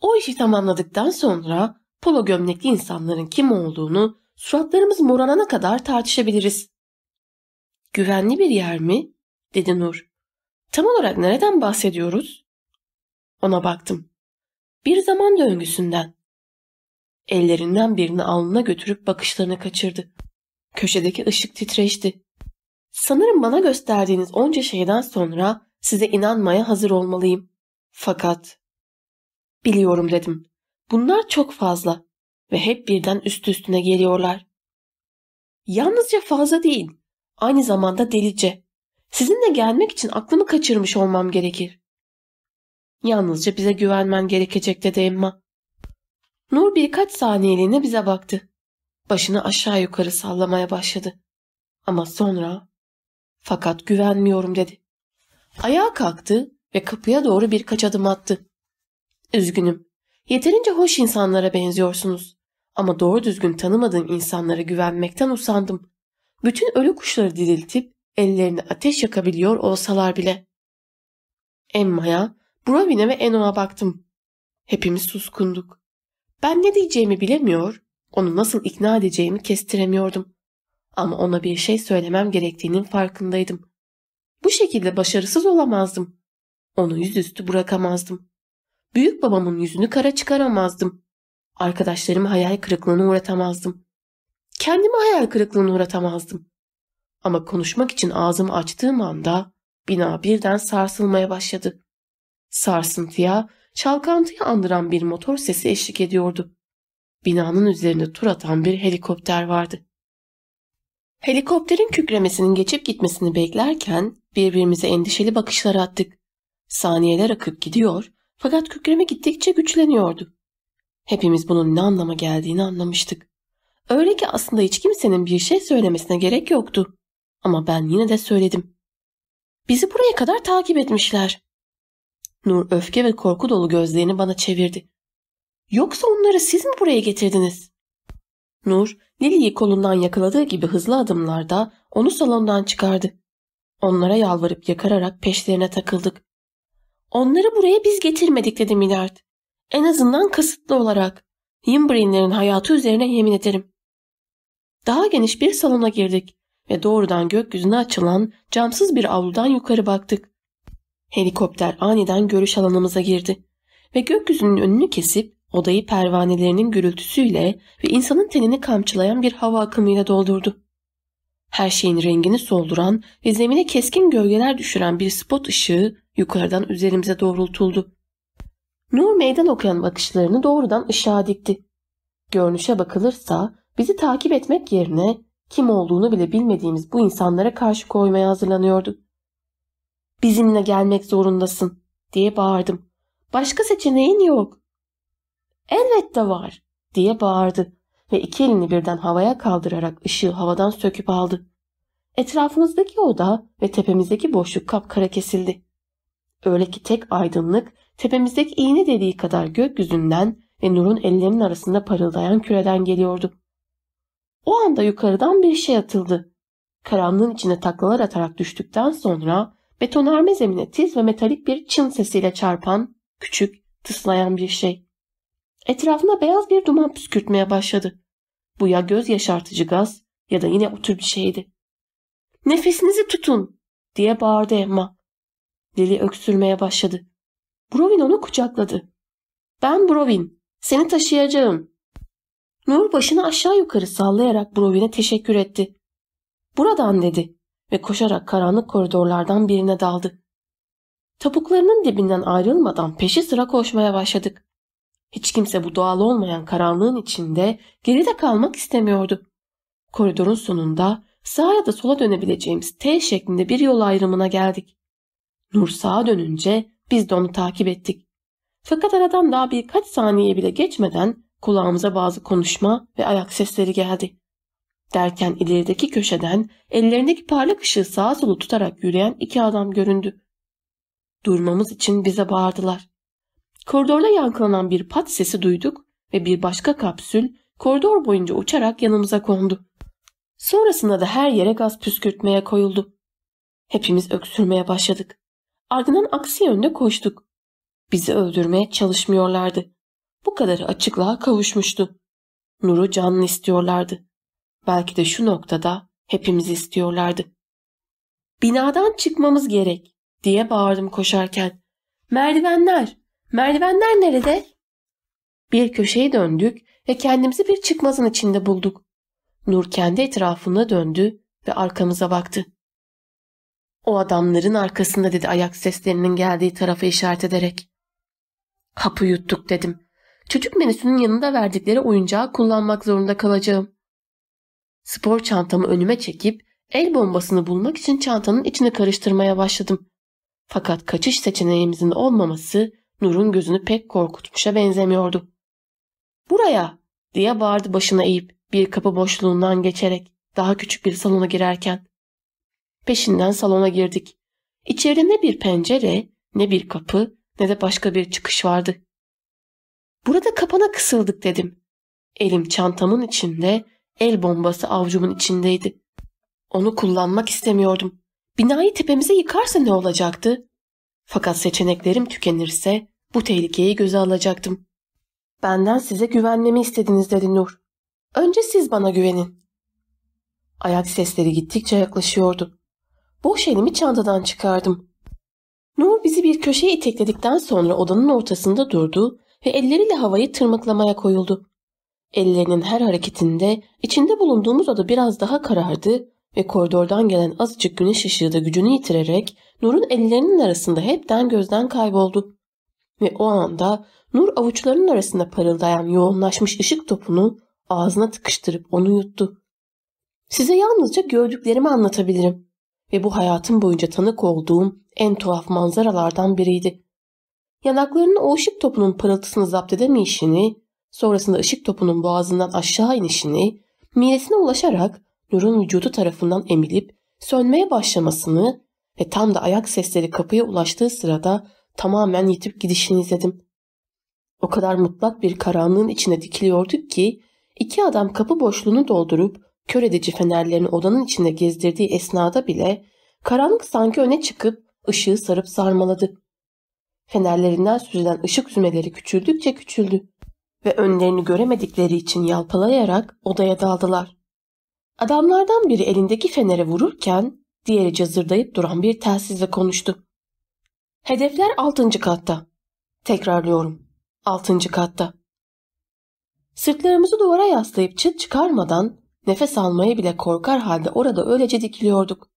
S1: O işi tamamladıktan sonra polo gömlekli insanların kim olduğunu suratlarımız moranana kadar tartışabiliriz. Güvenli bir yer mi? dedi Nur. Tam olarak nereden bahsediyoruz? Ona baktım. Bir zaman döngüsünden. Ellerinden birini alnına götürüp bakışlarını kaçırdı. Köşedeki ışık titreşti. Sanırım bana gösterdiğiniz onca şeyden sonra size inanmaya hazır olmalıyım. Fakat biliyorum dedim. Bunlar çok fazla ve hep birden üst üstüne geliyorlar. Yalnızca fazla değil, aynı zamanda delice. Sizinle gelmek için aklımı kaçırmış olmam gerekir. Yalnızca bize güvenmen gerekecek dedi Emma. Nur birkaç saniyeliğine bize baktı. Başını aşağı yukarı sallamaya başladı. Ama sonra fakat güvenmiyorum dedi. Ayağa kalktı ve kapıya doğru birkaç adım attı. Üzgünüm. Yeterince hoş insanlara benziyorsunuz. Ama doğru düzgün tanımadığım insanlara güvenmekten usandım. Bütün ölü kuşları diriltip ellerini ateş yakabiliyor olsalar bile. Emma'ya, Brovin'e ve Eno'ya baktım. Hepimiz suskunduk. Ben ne diyeceğimi bilemiyor, onu nasıl ikna edeceğimi kestiremiyordum. Ama ona bir şey söylemem gerektiğinin farkındaydım. Bu şekilde başarısız olamazdım. Onu yüzüstü bırakamazdım. Büyük babamın yüzünü kara çıkaramazdım. Arkadaşlarımı hayal kırıklığına uğratamazdım. Kendimi hayal kırıklığına uğratamazdım. Ama konuşmak için ağzımı açtığım anda bina birden sarsılmaya başladı. Sarsıntıya, çalkantıyı andıran bir motor sesi eşlik ediyordu. Binanın üzerinde tur atan bir helikopter vardı. Helikopterin kükremesinin geçip gitmesini beklerken birbirimize endişeli bakışlar attık. Saniyeler akıp gidiyor fakat kükreme gittikçe güçleniyordu. Hepimiz bunun ne anlama geldiğini anlamıştık. Öyle ki aslında hiç kimsenin bir şey söylemesine gerek yoktu. Ama ben yine de söyledim. Bizi buraya kadar takip etmişler. Nur öfke ve korku dolu gözlerini bana çevirdi. Yoksa onları siz mi buraya getirdiniz? Nur, Lily'yi kolundan yakaladığı gibi hızlı adımlarda onu salondan çıkardı. Onlara yalvarıp yakararak peşlerine takıldık. Onları buraya biz getirmedik dedi Millard. En azından kasıtlı olarak. Yimbrain'lerin hayatı üzerine yemin ederim. Daha geniş bir salona girdik ve doğrudan gökyüzüne açılan camsız bir avludan yukarı baktık. Helikopter aniden görüş alanımıza girdi ve gökyüzünün önünü kesip odayı pervanelerinin gürültüsüyle ve insanın tenini kamçılayan bir hava akımıyla doldurdu. Her şeyin rengini solduran ve zemine keskin gölgeler düşüren bir spot ışığı yukarıdan üzerimize doğrultuldu. Nur meydan okuyan bakışlarını doğrudan ışığa dikti. Görünüşe bakılırsa bizi takip etmek yerine kim olduğunu bile bilmediğimiz bu insanlara karşı koymaya hazırlanıyordu. Bizimle gelmek zorundasın diye bağırdım. Başka seçeneğin yok. Elbette var diye bağırdı ve iki elini birden havaya kaldırarak ışığı havadan söküp aldı. Etrafımızdaki oda ve tepemizdeki boşluk kapkara kesildi. Öyle ki tek aydınlık tepemizdeki iğne dediği kadar gökyüzünden ve Nur'un ellerinin arasında parıldayan küreden geliyordu. O anda yukarıdan bir şey atıldı. Karanlığın içine taklalar atarak düştükten sonra betonarme zemine tiz ve metalik bir çın sesiyle çarpan, küçük, tıslayan bir şey. Etrafına beyaz bir duman püskürtmeye başladı. Bu ya göz yaşartıcı gaz ya da yine o tür bir şeydi. Nefesinizi tutun diye bağırdı Emma. Lili öksürmeye başladı. Brovin onu kucakladı. Ben Brovin. Seni taşıyacağım. Nur başını aşağı yukarı sallayarak Brovin'e teşekkür etti. Buradan dedi ve koşarak karanlık koridorlardan birine daldı. Topuklarının dibinden ayrılmadan peşi sıra koşmaya başladık. Hiç kimse bu doğal olmayan karanlığın içinde geride kalmak istemiyordu. Koridorun sonunda sağa ya da sola dönebileceğimiz T şeklinde bir yol ayrımına geldik. Nur sağa dönünce biz de onu takip ettik. Fakat aradan daha birkaç saniye bile geçmeden kulağımıza bazı konuşma ve ayak sesleri geldi. Derken ilerideki köşeden ellerindeki parlak ışığı sağa solu tutarak yürüyen iki adam göründü. Durmamız için bize bağırdılar. Koridorda yankılanan bir pat sesi duyduk ve bir başka kapsül koridor boyunca uçarak yanımıza kondu. Sonrasında da her yere gaz püskürtmeye koyuldu. Hepimiz öksürmeye başladık. Ardından aksi yönde koştuk. Bizi öldürmeye çalışmıyorlardı. Bu kadarı açıklığa kavuşmuştu. Nur'u canlı istiyorlardı. Belki de şu noktada hepimizi istiyorlardı. Binadan çıkmamız gerek diye bağırdım koşarken. Merdivenler, merdivenler nerede? Bir köşeye döndük ve kendimizi bir çıkmazın içinde bulduk. Nur kendi etrafına döndü ve arkamıza baktı. O adamların arkasında dedi ayak seslerinin geldiği tarafa işaret ederek. Hapı yuttuk dedim. Çocuk menüsünün yanında verdikleri oyuncağı kullanmak zorunda kalacağım. Spor çantamı önüme çekip el bombasını bulmak için çantanın içine karıştırmaya başladım. Fakat kaçış seçeneğimizin olmaması Nur'un gözünü pek korkutmuşa benzemiyordu. Buraya diye bağırdı başına eğip bir kapı boşluğundan geçerek daha küçük bir salona girerken. Peşinden salona girdik. İçeride ne bir pencere, ne bir kapı, ne de başka bir çıkış vardı. Burada kapana kısıldık dedim. Elim çantamın içinde, el bombası avcumun içindeydi. Onu kullanmak istemiyordum. Binayı tepemize yıkarsa ne olacaktı? Fakat seçeneklerim tükenirse bu tehlikeyi göze alacaktım. Benden size güvenmemi istediniz dedi Nur. Önce siz bana güvenin. Ayak sesleri gittikçe yaklaşıyordu. Boş elimi çantadan çıkardım. Nur bizi bir köşeye itekledikten sonra odanın ortasında durdu ve elleriyle havayı tırmıklamaya koyuldu. Ellerinin her hareketinde içinde bulunduğumuz oda biraz daha karardı ve koridordan gelen azıcık güneş ışığı da gücünü yitirerek Nur'un ellerinin arasında hepten gözden kayboldu. Ve o anda Nur avuçlarının arasında parıldayan yoğunlaşmış ışık topunu ağzına tıkıştırıp onu yuttu. Size yalnızca gördüklerimi anlatabilirim ve bu hayatım boyunca tanık olduğum en tuhaf manzaralardan biriydi. Yanaklarının o ışık topunun pırıltısını zapt edemeyişini, sonrasında ışık topunun boğazından aşağı inişini, midesine ulaşarak Nur'un vücudu tarafından emilip sönmeye başlamasını ve tam da ayak sesleri kapıya ulaştığı sırada tamamen yitip gidişini izledim. O kadar mutlak bir karanlığın içine dikiliyorduk ki iki adam kapı boşluğunu doldurup kör edici fenerlerini odanın içinde gezdirdiği esnada bile karanlık sanki öne çıkıp ışığı sarıp sarmaladı. Fenerlerinden süzülen ışık zümeleri küçüldükçe küçüldü ve önlerini göremedikleri için yalpalayarak odaya daldılar. Adamlardan biri elindeki fenere vururken diğeri cazırdayıp duran bir telsizle konuştu. Hedefler altıncı katta. Tekrarlıyorum. Altıncı katta. Sırtlarımızı duvara yaslayıp çıt çıkarmadan nefes almaya bile korkar halde orada öylece dikiliyorduk.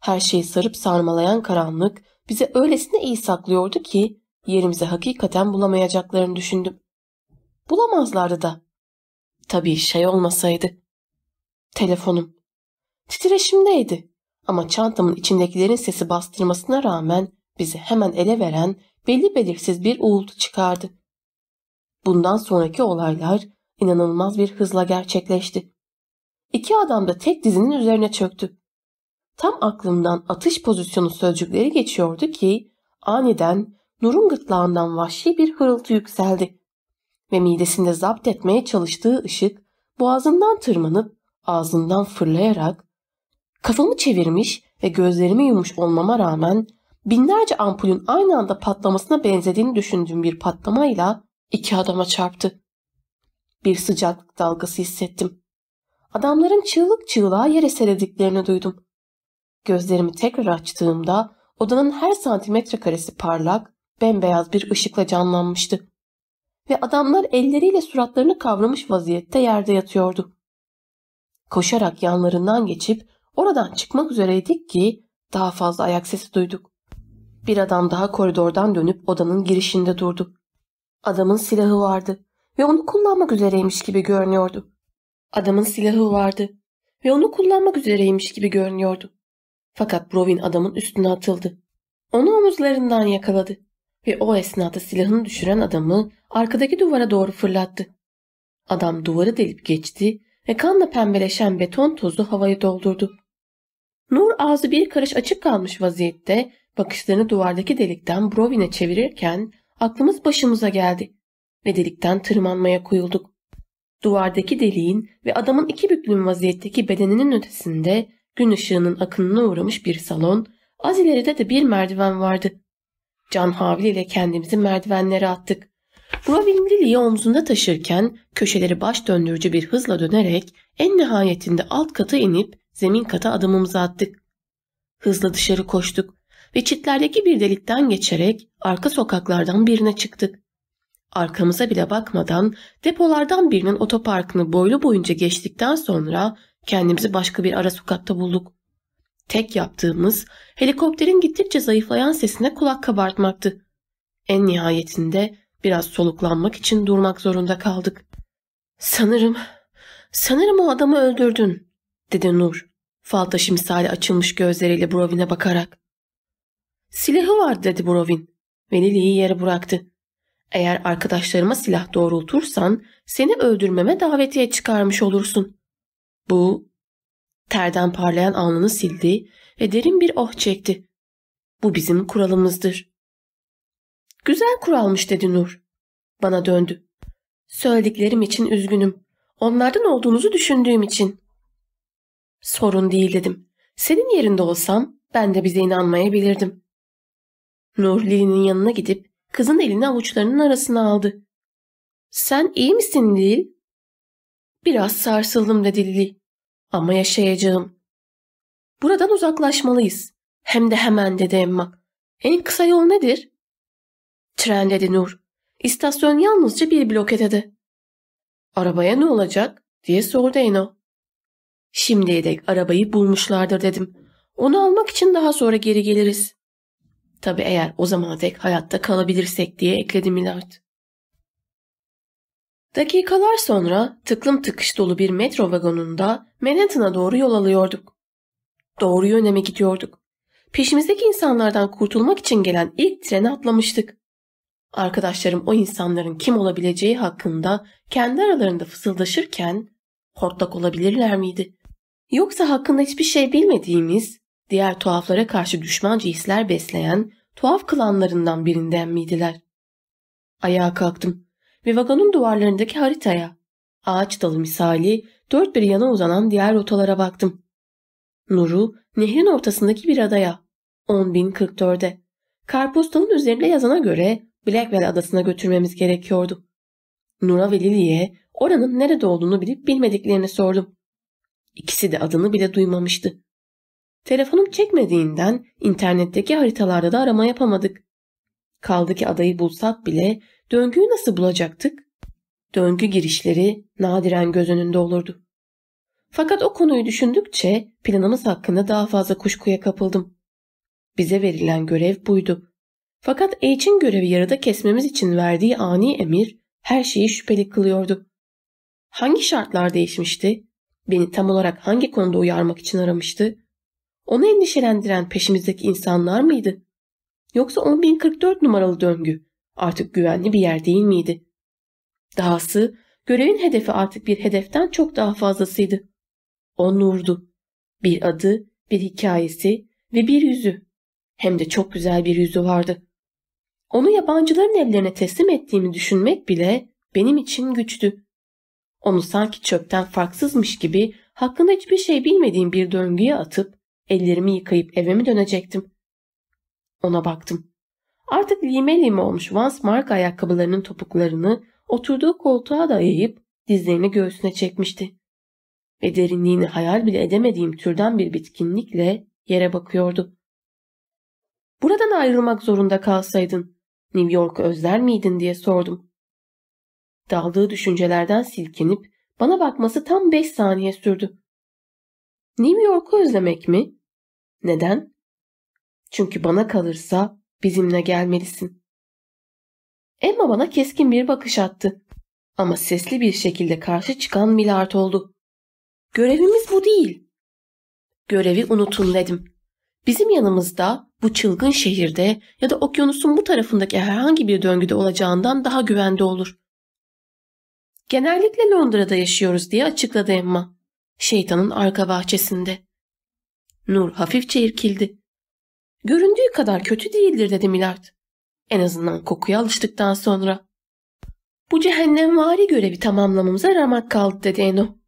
S1: Her şeyi sarıp sarmalayan karanlık bize öylesine iyi saklıyordu ki yerimize hakikaten bulamayacaklarını düşündüm. Bulamazlardı da. Tabii şey olmasaydı. Telefonum. Titreşimdeydi ama çantamın içindekilerin sesi bastırmasına rağmen bizi hemen ele veren belli belirsiz bir uğultu çıkardı. Bundan sonraki olaylar inanılmaz bir hızla gerçekleşti. İki adam da tek dizinin üzerine çöktü. Tam aklımdan atış pozisyonu sözcükleri geçiyordu ki aniden Nur'un gırtlağından vahşi bir hırıltı yükseldi. Ve midesinde zapt etmeye çalıştığı ışık boğazından tırmanıp ağzından fırlayarak kafamı çevirmiş ve gözlerimi yumuş olmama rağmen binlerce ampulün aynı anda patlamasına benzediğini düşündüğüm bir patlamayla iki adama çarptı. Bir sıcaklık dalgası hissettim. Adamların çığlık çığlığa yere serediklerini duydum. Gözlerimi tekrar açtığımda odanın her santimetre karesi parlak, bembeyaz bir ışıkla canlanmıştı. Ve adamlar elleriyle suratlarını kavramış vaziyette yerde yatıyordu. Koşarak yanlarından geçip oradan çıkmak üzereydik ki daha fazla ayak sesi duyduk. Bir adam daha koridordan dönüp odanın girişinde durdu. Adamın silahı vardı ve onu kullanmak üzereymiş gibi görünüyordu. Adamın silahı vardı ve onu kullanmak üzereymiş gibi görünüyordu. Fakat Brovin adamın üstüne atıldı. Onu omuzlarından yakaladı ve o esnada silahını düşüren adamı arkadaki duvara doğru fırlattı. Adam duvarı delip geçti ve kanla pembeleşen beton tozu havayı doldurdu. Nur ağzı bir karış açık kalmış vaziyette bakışlarını duvardaki delikten Brovin'e çevirirken aklımız başımıza geldi ve delikten tırmanmaya koyulduk. Duvardaki deliğin ve adamın iki büklüm vaziyetteki bedeninin ötesinde gün ışığının akınına uğramış bir salon, az ileride de bir merdiven vardı. Can havliyle kendimizi merdivenlere attık. Robin Lily'yi omzunda taşırken köşeleri baş döndürücü bir hızla dönerek en nihayetinde alt kata inip zemin kata adımımızı attık. Hızla dışarı koştuk ve çitlerdeki bir delikten geçerek arka sokaklardan birine çıktık. Arkamıza bile bakmadan depolardan birinin otoparkını boylu boyunca geçtikten sonra kendimizi başka bir ara sokakta bulduk. Tek yaptığımız helikopterin gittikçe zayıflayan sesine kulak kabartmaktı. En nihayetinde biraz soluklanmak için durmak zorunda kaldık. Sanırım, sanırım o adamı öldürdün, dedi Nur. Fal taşı misali açılmış gözleriyle Brovin'e bakarak. Silahı var dedi Brovin ve Lily'yi yere bıraktı. Eğer arkadaşlarıma silah doğrultursan seni öldürmeme davetiye çıkarmış olursun. Bu terden parlayan alnını sildi ve derin bir oh çekti. Bu bizim kuralımızdır. Güzel kuralmış dedi Nur. Bana döndü. Söylediklerim için üzgünüm. Onlardan olduğunuzu düşündüğüm için. Sorun değil dedim. Senin yerinde olsam ben de bize inanmayabilirdim. Nur Lili'nin yanına gidip kızın elini avuçlarının arasına aldı. Sen iyi misin Lil? Biraz sarsıldım dedi Lili. Ama yaşayacağım. Buradan uzaklaşmalıyız. Hem de hemen dedi Emma. En kısa yol nedir? Tren dedi Nur. İstasyon yalnızca bir blok ötede. Arabaya ne olacak diye sordu Eno. Şimdiye dek arabayı bulmuşlardır dedim. Onu almak için daha sonra geri geliriz. Tabi eğer o zamana dek hayatta kalabilirsek diye ekledi Millard. Dakikalar sonra tıklım tıkış dolu bir metro vagonunda Manhattan'a doğru yol alıyorduk. Doğru yöne mi gidiyorduk? Peşimizdeki insanlardan kurtulmak için gelen ilk trene atlamıştık. Arkadaşlarım o insanların kim olabileceği hakkında kendi aralarında fısıldaşırken hortlak olabilirler miydi? Yoksa hakkında hiçbir şey bilmediğimiz, diğer tuhaflara karşı düşmanca hisler besleyen tuhaf klanlarından birinden miydiler? Ayağa kalktım ve vagonun duvarlarındaki haritaya, ağaç dalı misali dört bir yana uzanan diğer rotalara baktım. Nur'u nehrin ortasındaki bir adaya, 10.044'e, karpostalın üzerinde yazana göre Blackwell adasına götürmemiz gerekiyordu. Nur'a ve Lily'e oranın nerede olduğunu bilip bilmediklerini sordum. İkisi de adını bile duymamıştı. Telefonum çekmediğinden internetteki haritalarda da arama yapamadık. Kaldı ki adayı bulsak bile döngüyü nasıl bulacaktık? Döngü girişleri nadiren göz önünde olurdu. Fakat o konuyu düşündükçe planımız hakkında daha fazla kuşkuya kapıldım. Bize verilen görev buydu. Fakat H'in görevi yarıda kesmemiz için verdiği ani emir her şeyi şüpheli kılıyordu. Hangi şartlar değişmişti? Beni tam olarak hangi konuda uyarmak için aramıştı? Onu endişelendiren peşimizdeki insanlar mıydı? Yoksa 10.044 numaralı döngü artık güvenli bir yer değil miydi? Dahası Görevin hedefi artık bir hedeften çok daha fazlasıydı. O Nur'du. Bir adı, bir hikayesi ve bir yüzü. Hem de çok güzel bir yüzü vardı. Onu yabancıların ellerine teslim ettiğimi düşünmek bile benim için güçtü. Onu sanki çöpten farksızmış gibi hakkında hiçbir şey bilmediğim bir döngüye atıp ellerimi yıkayıp eve mi dönecektim? Ona baktım. Artık lime lime olmuş Vans Mark ayakkabılarının topuklarını oturduğu koltuğa dayayıp dizlerini göğsüne çekmişti. Ve derinliğini hayal bile edemediğim türden bir bitkinlikle yere bakıyordu. Buradan ayrılmak zorunda kalsaydın New York'u özler miydin diye sordum. Daldığı düşüncelerden silkinip bana bakması tam beş saniye sürdü. New York'u özlemek mi? Neden? Çünkü bana kalırsa bizimle gelmelisin. Emma bana keskin bir bakış attı. Ama sesli bir şekilde karşı çıkan Millard oldu. Görevimiz bu değil. Görevi unutun dedim. Bizim yanımızda bu çılgın şehirde ya da okyanusun bu tarafındaki herhangi bir döngüde olacağından daha güvende olur. Genellikle Londra'da yaşıyoruz diye açıkladı Emma. Şeytanın arka bahçesinde. Nur hafifçe irkildi. Göründüğü kadar kötü değildir dedi Millard. En azından kokuya alıştıktan sonra. Bu cehennemvari görevi tamamlamamıza ramak kaldı dedi Eno.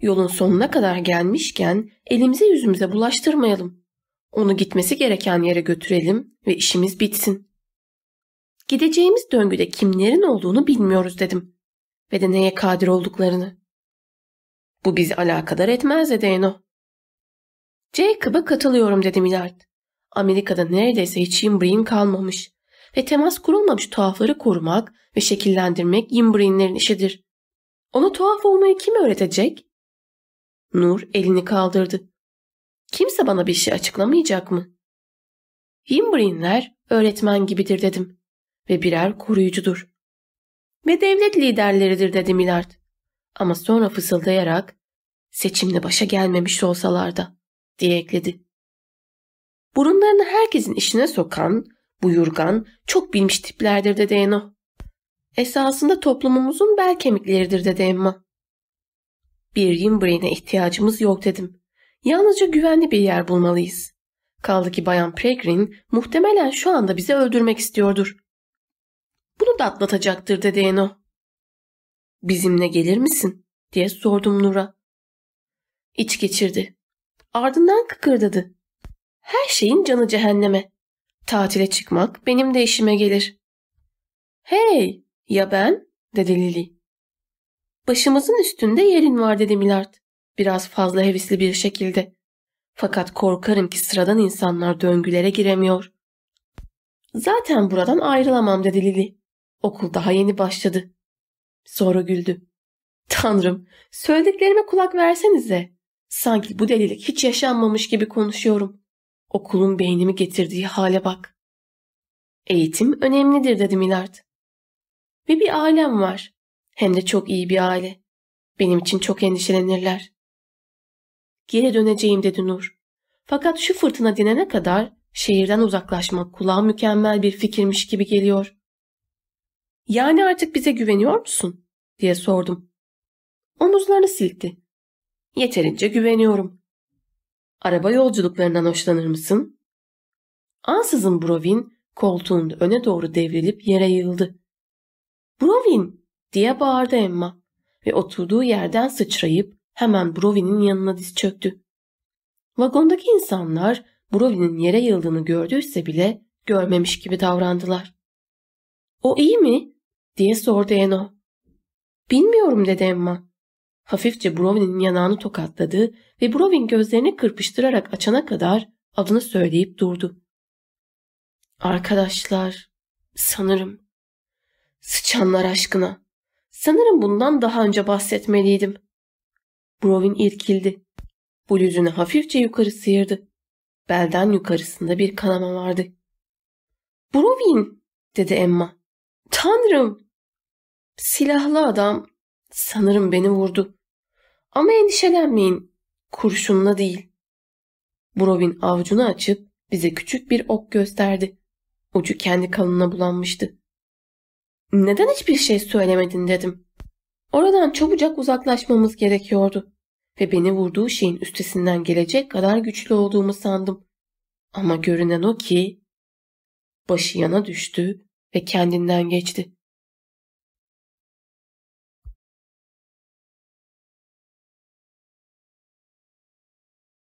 S1: Yolun sonuna kadar gelmişken elimize yüzümüze bulaştırmayalım. Onu gitmesi gereken yere götürelim ve işimiz bitsin. Gideceğimiz döngüde kimlerin olduğunu bilmiyoruz dedim. Ve de neye kadir olduklarını. Bu bizi alakadar etmez dedi Eno. Jacob'a katılıyorum dedi Millard. Amerika'da neredeyse hiç Yimbri'in kalmamış ve temas kurulmamış tuhafları korumak ve şekillendirmek Yimbri'inlerin işidir. Ona tuhaf olmayı kim öğretecek? Nur elini kaldırdı. Kimse bana bir şey açıklamayacak mı? Yimbri'inler öğretmen gibidir dedim ve birer koruyucudur. Ve devlet liderleridir dedi Millard. Ama sonra fısıldayarak seçimle başa gelmemiş olsalar da diye ekledi. Burunlarını herkesin işine sokan, buyurgan, çok bilmiş tiplerdir dedi Eno. Esasında toplumumuzun bel kemikleridir dedi Emma. Bir Yimbrain'e ihtiyacımız yok dedim. Yalnızca güvenli bir yer bulmalıyız. Kaldı ki Bayan Pregrin muhtemelen şu anda bizi öldürmek istiyordur. Bunu da atlatacaktır dedi Eno. Bizimle gelir misin? diye sordum Nur'a. İç geçirdi. Ardından kıkırdadı. Her şeyin canı cehenneme. Tatile çıkmak benim de işime gelir. Hey ya ben dedi Lily. Başımızın üstünde yerin var dedi Millard. Biraz fazla hevisli bir şekilde. Fakat korkarım ki sıradan insanlar döngülere giremiyor. Zaten buradan ayrılamam dedi Lily. Okul daha yeni başladı. Sonra güldü. Tanrım, söylediklerime kulak versenize. Sanki bu delilik hiç yaşanmamış gibi konuşuyorum. Okulun beynimi getirdiği hale bak. Eğitim önemlidir dedi Millard. Ve bir ailem var. Hem de çok iyi bir aile. Benim için çok endişelenirler. Geri döneceğim dedi Nur. Fakat şu fırtına dinene kadar şehirden uzaklaşmak kulağa mükemmel bir fikirmiş gibi geliyor. Yani artık bize güveniyor musun? diye sordum. Omuzlarını silkti. Yeterince güveniyorum. Araba yolculuklarından hoşlanır mısın? Ansızın Brovin koltuğunda öne doğru devrilip yere yığıldı. Brovin diye bağırdı Emma ve oturduğu yerden sıçrayıp hemen Brovin'in yanına diz çöktü. Vagondaki insanlar Brovin'in yere yıldığını gördüyse bile görmemiş gibi davrandılar. O iyi mi? diye sordu Eno. Bilmiyorum dedi Emma. Hafifçe Brovin'in yanağını tokatladı ve Brovin gözlerini kırpıştırarak açana kadar adını söyleyip durdu. Arkadaşlar, sanırım. Sıçanlar aşkına. Sanırım bundan daha önce bahsetmeliydim. Brovin irkildi. Bluzunu hafifçe yukarı sıyırdı. Belden yukarısında bir kanama vardı. Brovin, dedi Emma. Tanrım! Silahlı adam sanırım beni vurdu. Ama endişelenmeyin. Kurşunla değil. Brovin avucunu açıp bize küçük bir ok gösterdi. Ucu kendi kalınına bulanmıştı. Neden hiçbir şey söylemedin dedim. Oradan çabucak uzaklaşmamız gerekiyordu ve beni vurduğu şeyin üstesinden gelecek kadar güçlü olduğumu sandım. Ama görünen o ki başı yana düştü ve kendinden geçti.